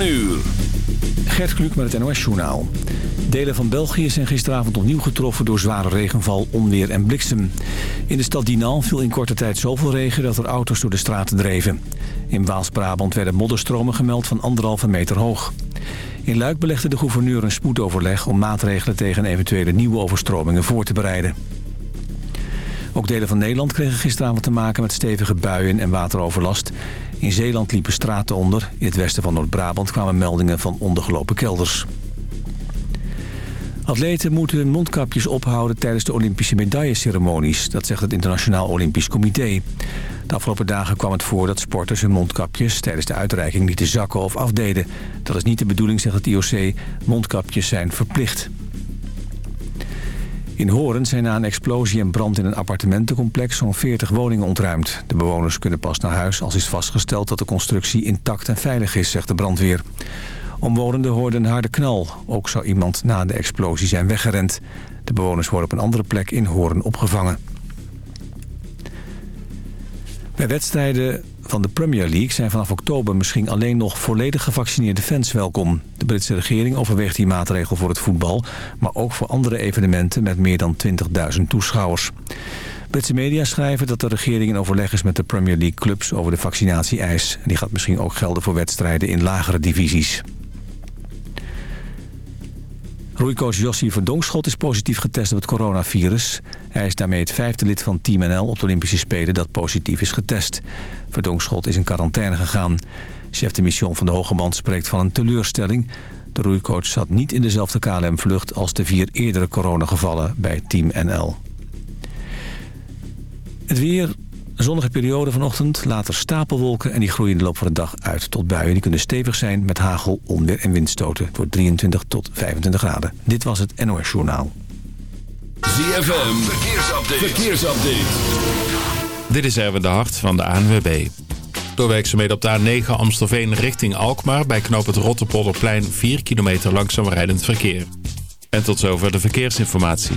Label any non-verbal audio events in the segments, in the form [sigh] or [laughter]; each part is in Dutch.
7 uur. Gert Kluk met het NOS-journaal. Delen van België zijn gisteravond opnieuw getroffen door zware regenval, onweer en bliksem. In de stad Dinant viel in korte tijd zoveel regen dat er auto's door de straten dreven. In Waals-Brabant werden modderstromen gemeld van anderhalve meter hoog. In Luik belegde de gouverneur een spoedoverleg om maatregelen tegen eventuele nieuwe overstromingen voor te bereiden. Ook delen van Nederland kregen gisteravond te maken met stevige buien en wateroverlast. In Zeeland liepen straten onder. In het westen van Noord-Brabant kwamen meldingen van ondergelopen kelders. Atleten moeten mondkapjes ophouden tijdens de Olympische medailleceremonies. Dat zegt het Internationaal Olympisch Comité. De afgelopen dagen kwam het voor dat sporters hun mondkapjes tijdens de uitreiking lieten zakken of afdeden. Dat is niet de bedoeling, zegt het IOC. Mondkapjes zijn verplicht. In Horen zijn na een explosie en brand in een appartementencomplex zo'n 40 woningen ontruimd. De bewoners kunnen pas naar huis als is vastgesteld dat de constructie intact en veilig is, zegt de brandweer. Omwonenden hoorden een harde knal. Ook zou iemand na de explosie zijn weggerend. De bewoners worden op een andere plek in Horen opgevangen. Bij wedstrijden van de Premier League zijn vanaf oktober misschien alleen nog volledig gevaccineerde fans welkom. De Britse regering overweegt die maatregel voor het voetbal, maar ook voor andere evenementen met meer dan 20.000 toeschouwers. Britse media schrijven dat de regering in overleg is met de Premier League clubs over de vaccinatie-eis. Die gaat misschien ook gelden voor wedstrijden in lagere divisies. Roeicoach Jossi Verdonschot is positief getest op het coronavirus. Hij is daarmee het vijfde lid van Team NL op de Olympische Spelen dat positief is getest. Verdonschot is in quarantaine gegaan. Chef de mission van de Hogeband spreekt van een teleurstelling. De roeicoach zat niet in dezelfde KLM-vlucht als de vier eerdere coronagevallen bij Team NL. Het weer, zonnige periode vanochtend, later stapelwolken... en die groeien de loop van de dag uit tot buien. Die kunnen stevig zijn met hagel, onweer en windstoten. voor 23 tot 25 graden. Dit was het NOS Journaal. ZFM, verkeersupdate. verkeersupdate. Dit is Erwin de Hart van de ANWB. Door werkzaamheden op de A9 Amstelveen richting Alkmaar... bij knoop het Rotterpolderplein 4 kilometer langzaam rijdend verkeer. En tot zover de verkeersinformatie.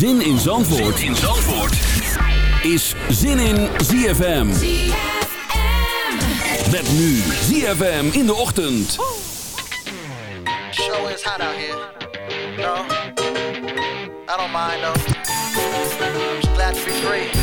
Zin in Zandvoort, in Zandvoort. is Zin in ZFM. Met nu ZFM in de ochtend. Show is hot out here. No, I don't mind though. Just glad to be free.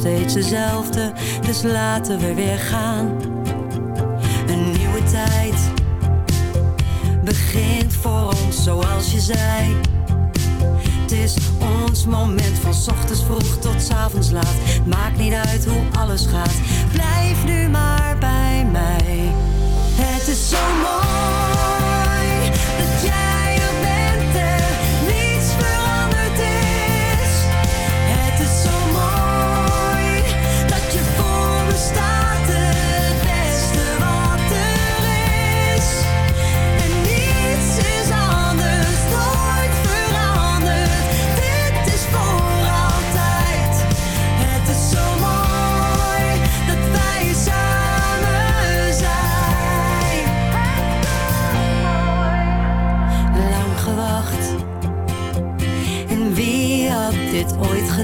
steeds dezelfde, dus laten we weer gaan. Een nieuwe tijd begint voor ons zoals je zei. Het is ons moment van ochtends vroeg tot avonds laat. Maakt niet uit hoe alles gaat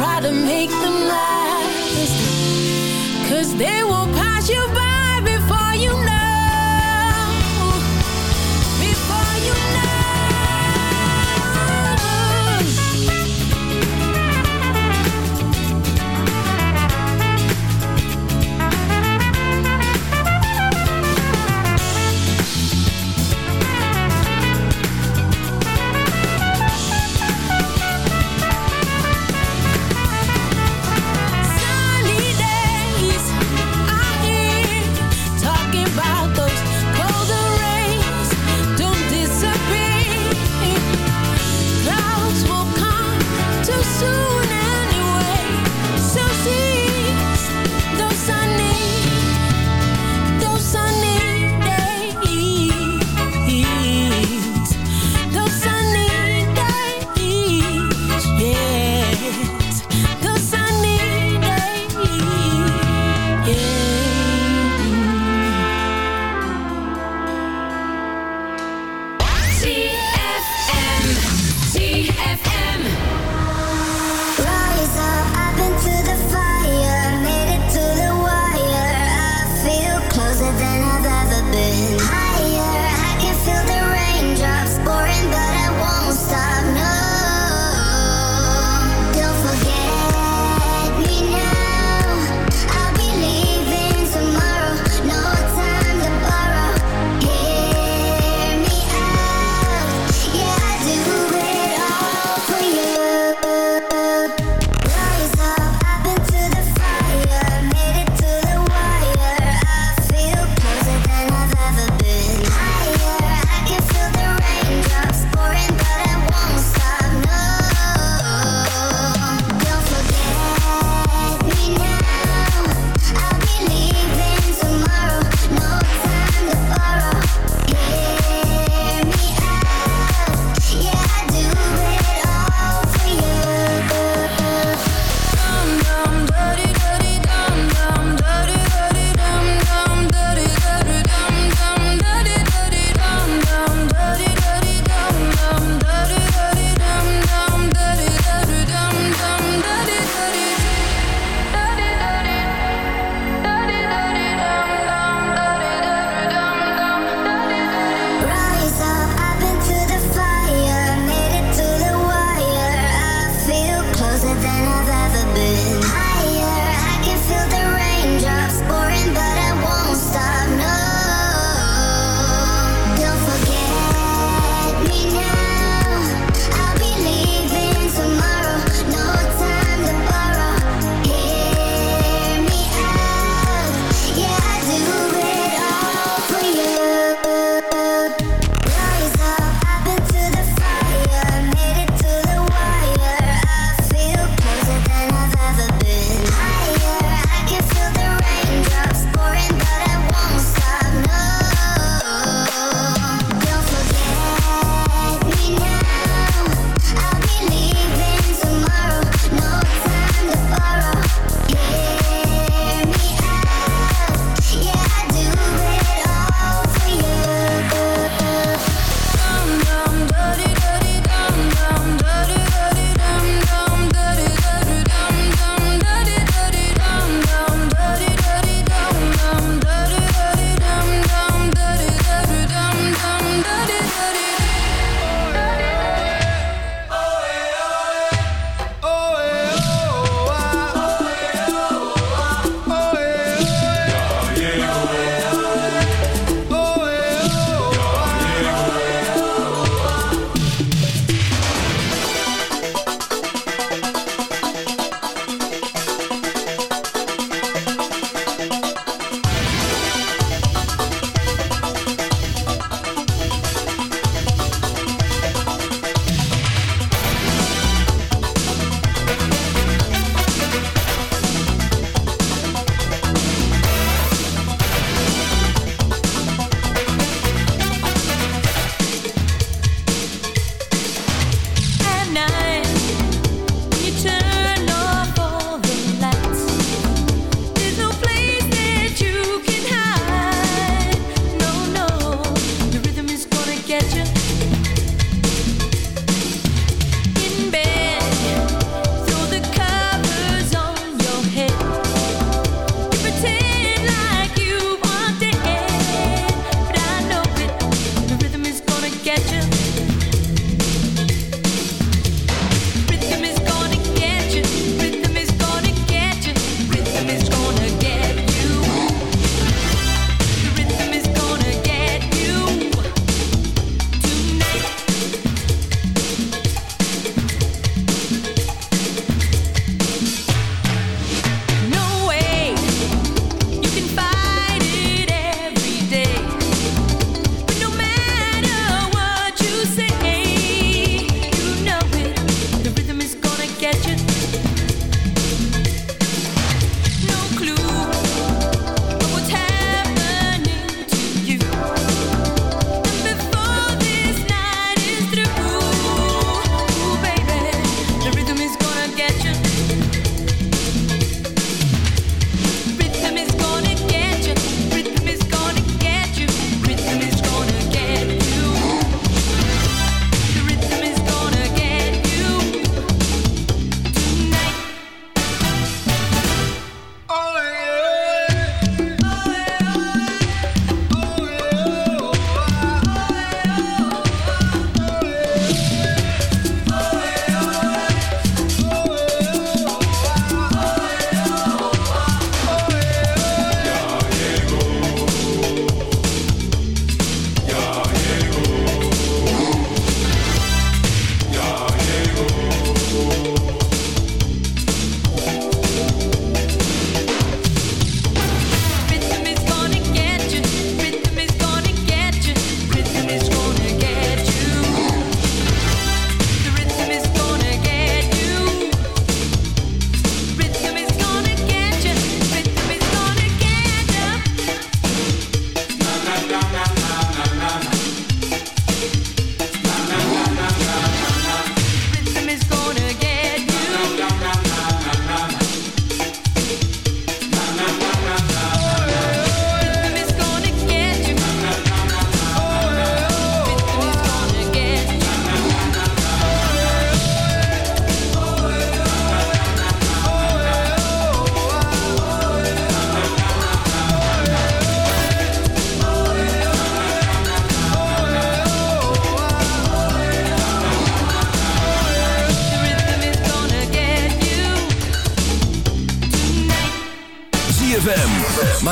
try to make them last Cause they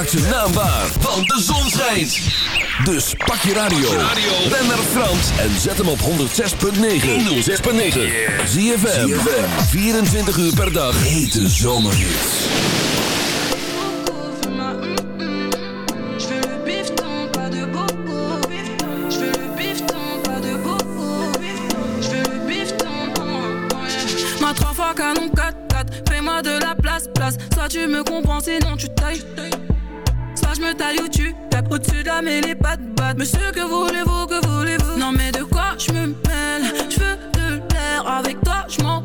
Maak zijn naam waar, want de zon schijnt. Dus pak je radio. Ben naar Frans en zet hem op 106.9. 106.9. ZFM. 24 uur per dag. Hete. Je. Je. Je fois canon 4-4. Fais-moi de la place, place. Soit tu me comprends, sinon tu tailles. Taille ou tu au-dessus de la mêlée, pas de. Monsieur, que voulez-vous, que voulez-vous? Non, mais de quoi je me mêle? Je veux de l'air, avec toi je m'en.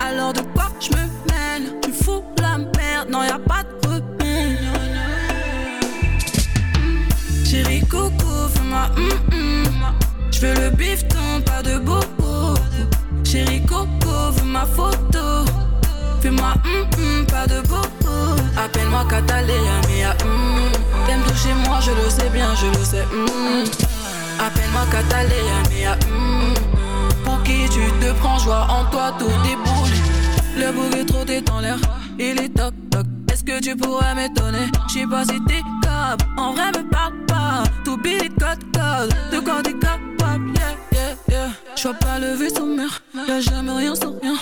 Alors de quoi je me mêle? Tu fous la merde, non y a pas de repère Chérie coco, fais-moi hum hum Je veux le bifton, pas de bobo Chérie coco, veux ma photo Fais-moi hum hum, pas de Appelle-moi Catalina, mia hum T'aimes toucher moi, je le sais bien, je le sais hum Appelle-moi Catalina, mia hum pour qui tu te prends, joie en toi, tout déboule. Le bouc est trop dans l'air, il est toc toc. Est-ce que tu pourrais m'étonner? J'sais pas si t'es capable, en vrai me parle pas. Tout billet code code, de quoi t'es capable, yeah, yeah, yeah. J'vois pas le vaisseau mère, y'a jamais rien sans rien.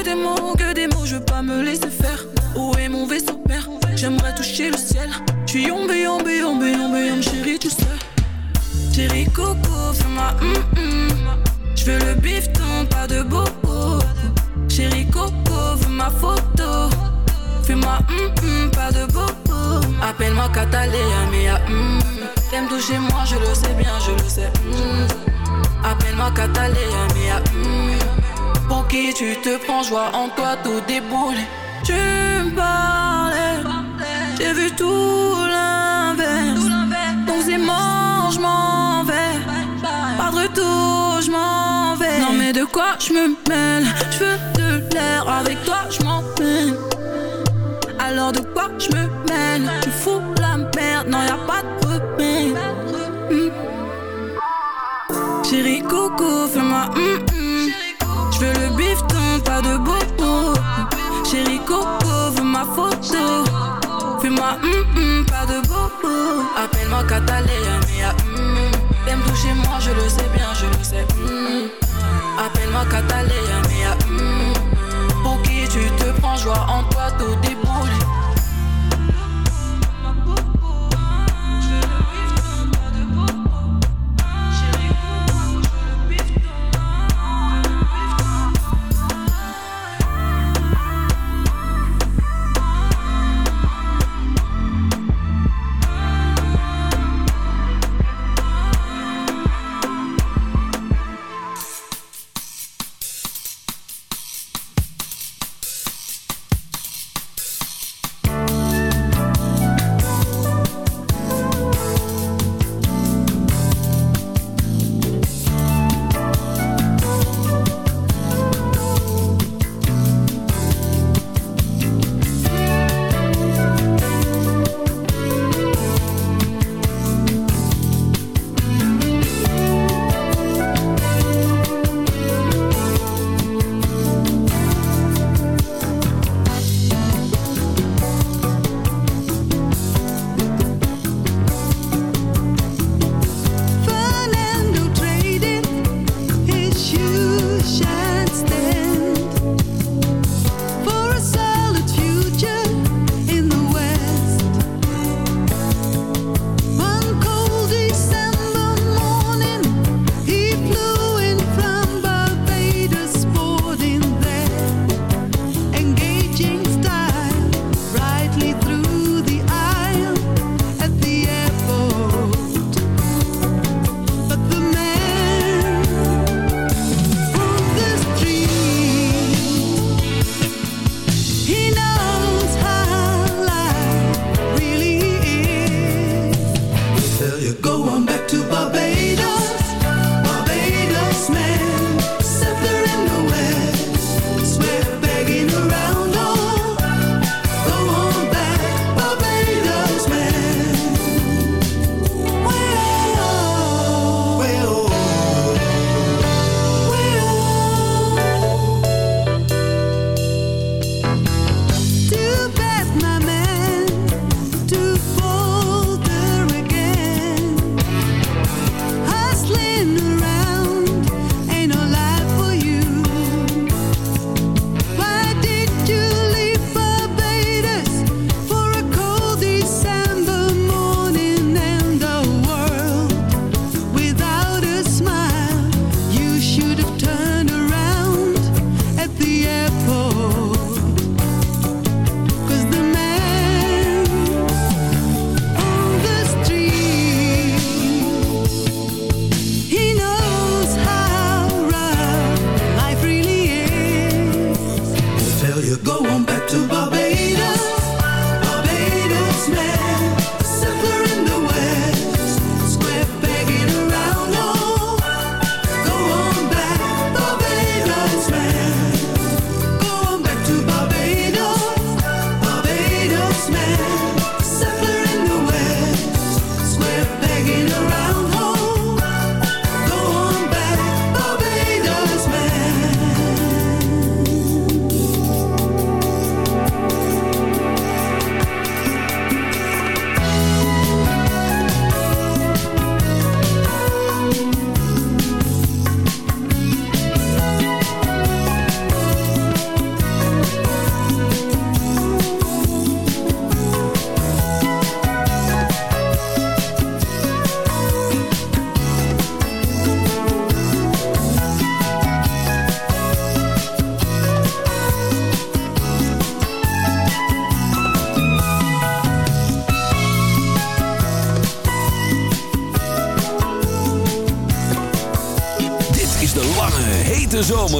Que des mots, que des mots, je veux pas me laisser faire. Où est mon vaisseau père? J'aimerais toucher le ciel. J'suis yombe, yombe, yombe, yombe, yombe, chérie, tu sais. Chérie coco, fais-moi hum hum. Je veux le bifton, pas de bobo. Chérie coco, veux ma photo. Fais-moi hum hum, pas de bobo. Appelle-moi Catalina, mia hum. T'aimes toucher moi, je le sais bien, je le sais. hum. Appelle-moi Catalina, mia hum. Pour qui tu te prends, joie en toi, tout déboule. Tu me parlais, j'ai vu tout l'inverse. Donc c'est je m'en vais. Pas de retour, je m'en vais. Non mais de quoi je me mêle? Je veux de l'air, avec toi je m'en peine. Alors de quoi je me mêle? Tu fous la merde, non y a pas de repère. Hmm. Chérie coco, fais-moi hum Pas de bobo. Appelle-moi Catalina, mia hum. T'aimes toucher moi, je le sais bien, je le sais. Appelle-moi Catalina,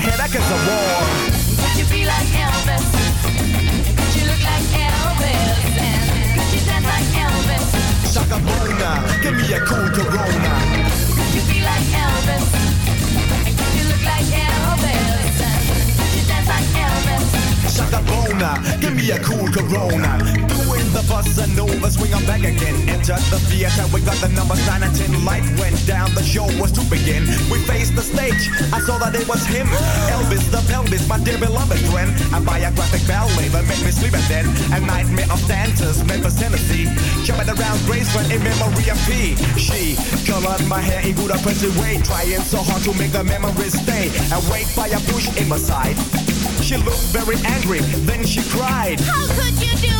Elvis got my head the wall. Could you be like Elvis? Could you look like Elvis? And could you dance like Elvis? Shaka Bona, give me a cool Corona. Could you be like Elvis? And could you look like Elvis? And could you dance like Elvis? Shaka Bona, give me a cool Corona. Doing the bossa nova, swing on back again. Enter the theater, we got the numbers 9 and 10. Light went down, the show was to begin. We faced the stage, I saw that it was him. Elvis the pelvis, my dear beloved friend. A biographic ballet that made me sleep at then. A nightmare of dancers, Memphis, Tennessee. Jumping around Graceland in memory of P. She colored my hair in good oppressive way. Trying so hard to make the memories stay. Awake by a bush in my side. She looked very angry, then she cried. How could you do?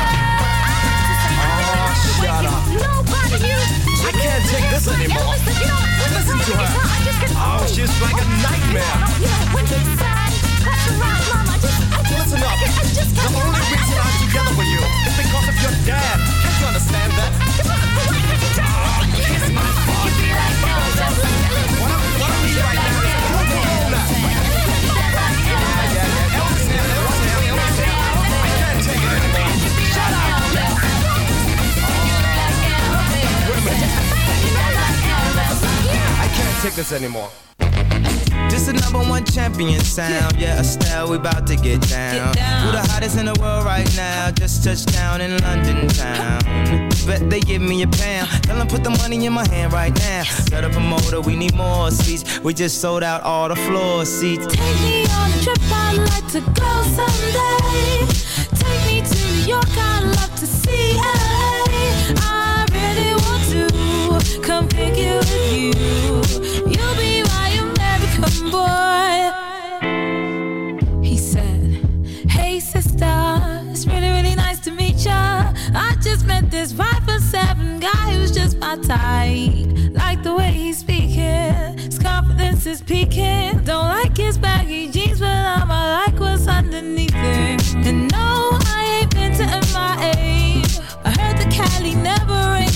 can't take this anymore. Elvis, you know, listen to her. Guitar, I just oh, she's like a nightmare. Listen up. The only reason I'm together with you is because of your dad. Can't you understand that? Kiss my fucking ass. What I'm doing right now is tickets anymore. This the number one champion sound. Yeah, Estelle, we about to get down. Who the hottest in the world right now? Just touched down in London town. Bet they give me a pound. Tell them put the money in my hand right now. Set up a motor, we need more seats. We just sold out all the floor seats. Take me on a trip, I'd like to go someday. Take me to New York, I'd love to see LA. I really want to come pick you with you. You'll be my American boy. He said, Hey sister, it's really, really nice to meet ya. I just met this five foot seven guy who's just my type. Like the way he's speaking, his confidence is peaking. Don't like his baggy jeans, but I'ma like what's underneath it. And no,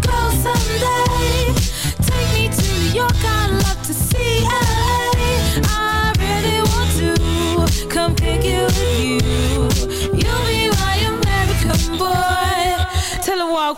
Go someday.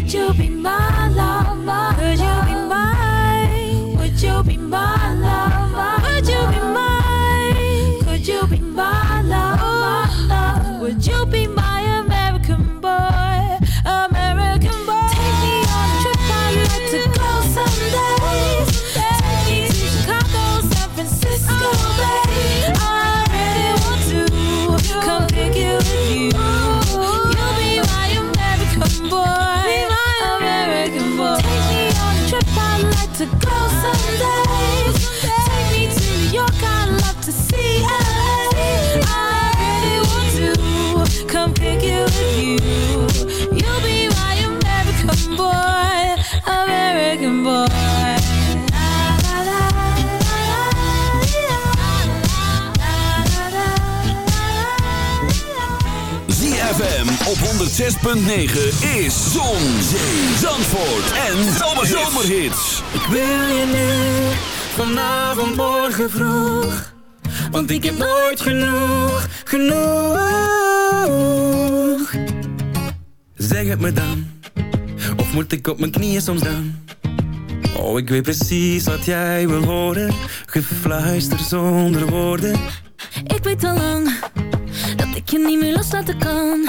Would you be my lover? Could you be mine? Would you be my 106.9 is Zon, Zee, Zandvoort en Zomerhits. Ik wil je nu, vanavond, morgen vroeg. Want ik heb nooit genoeg, genoeg. Zeg het me dan, of moet ik op mijn knieën soms dan? Oh, ik weet precies wat jij wil horen, gefluister zonder woorden. Ik weet al lang dat ik je niet meer loslaten kan.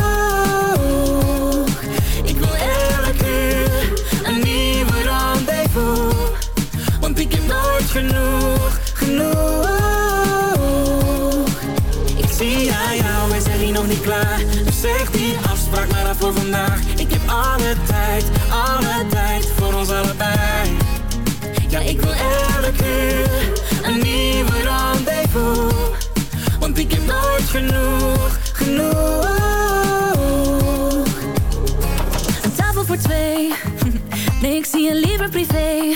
Genoeg, genoeg. Ik zie aan jou, zijn hier nog niet klaar. Dus zeg die afspraak maar af voor vandaag. Ik heb alle tijd, alle tijd voor ons allebei. Ja, ik wil elke uur een nieuwe rendezvous. Want ik heb nooit genoeg, genoeg. Een tafel voor twee. [laughs] Nee, ik zie je liever privé.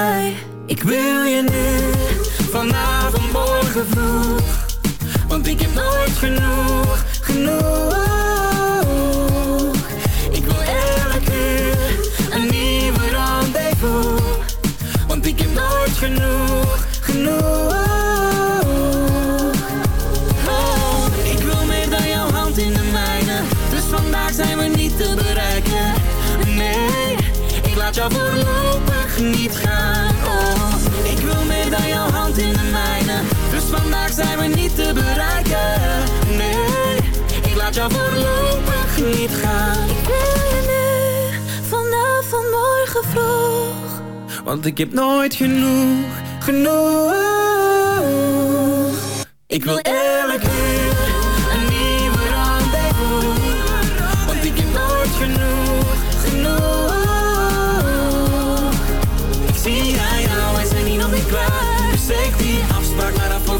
Ik wil je nu, vanavond, morgen vroeg. Want ik heb nooit genoeg, genoeg. Ik wil elke uur een nieuwe rendezvous. Want ik heb nooit genoeg, genoeg. Oh, ik wil meer dan jouw hand in de mijne. Dus vandaag zijn we niet te bereiken. Nee, ik laat jou voorlopig niet zijn we niet te bereiken. Nee, ik laat jou voorlopig niet gaan. Ik wil je nu, vanavond, morgen vroeg. Want ik heb nooit genoeg, genoeg. Ik wil elke uur een nieuwe rendezvous. Want ik heb nooit genoeg, genoeg. Ik zie aan jou, wij zijn hier nog niet klaar. Dus zeg die afspraak maar af voor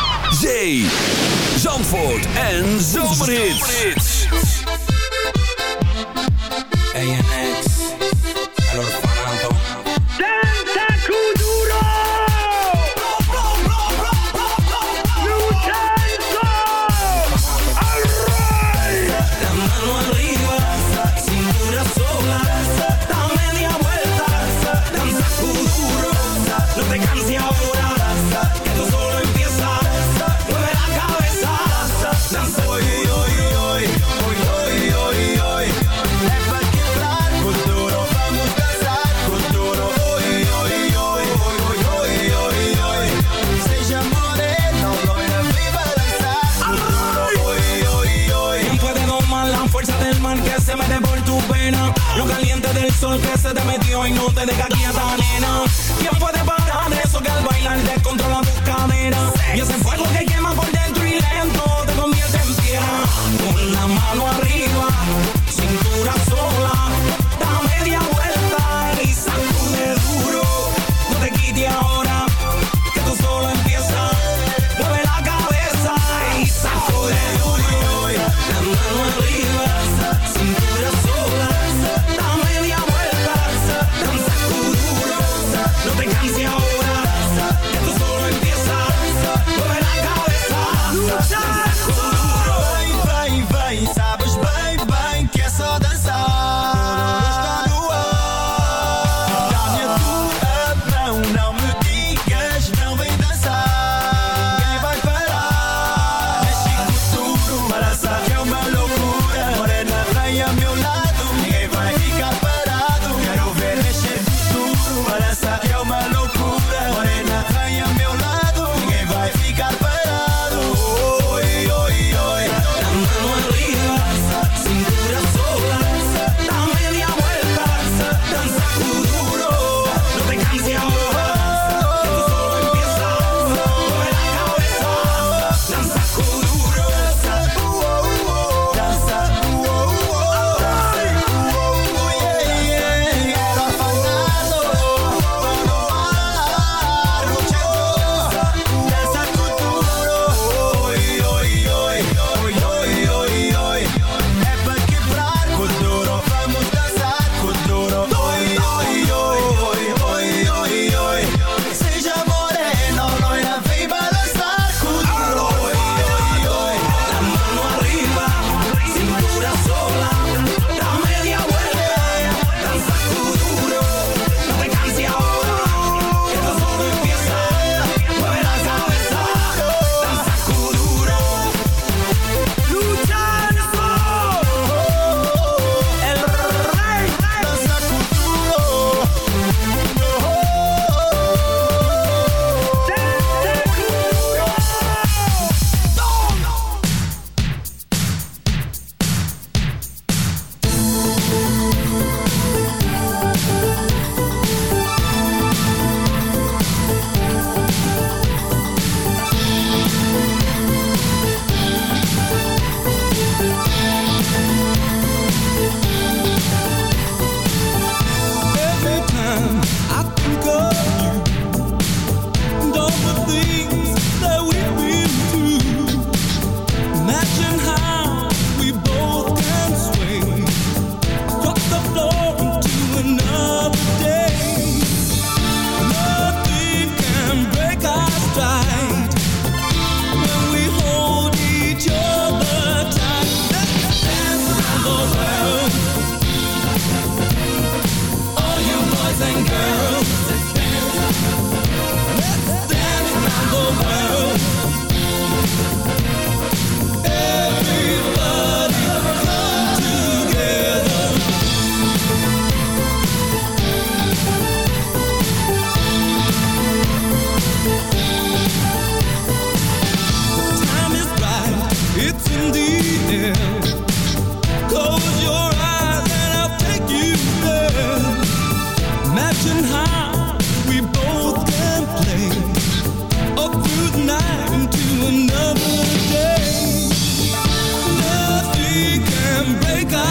wake up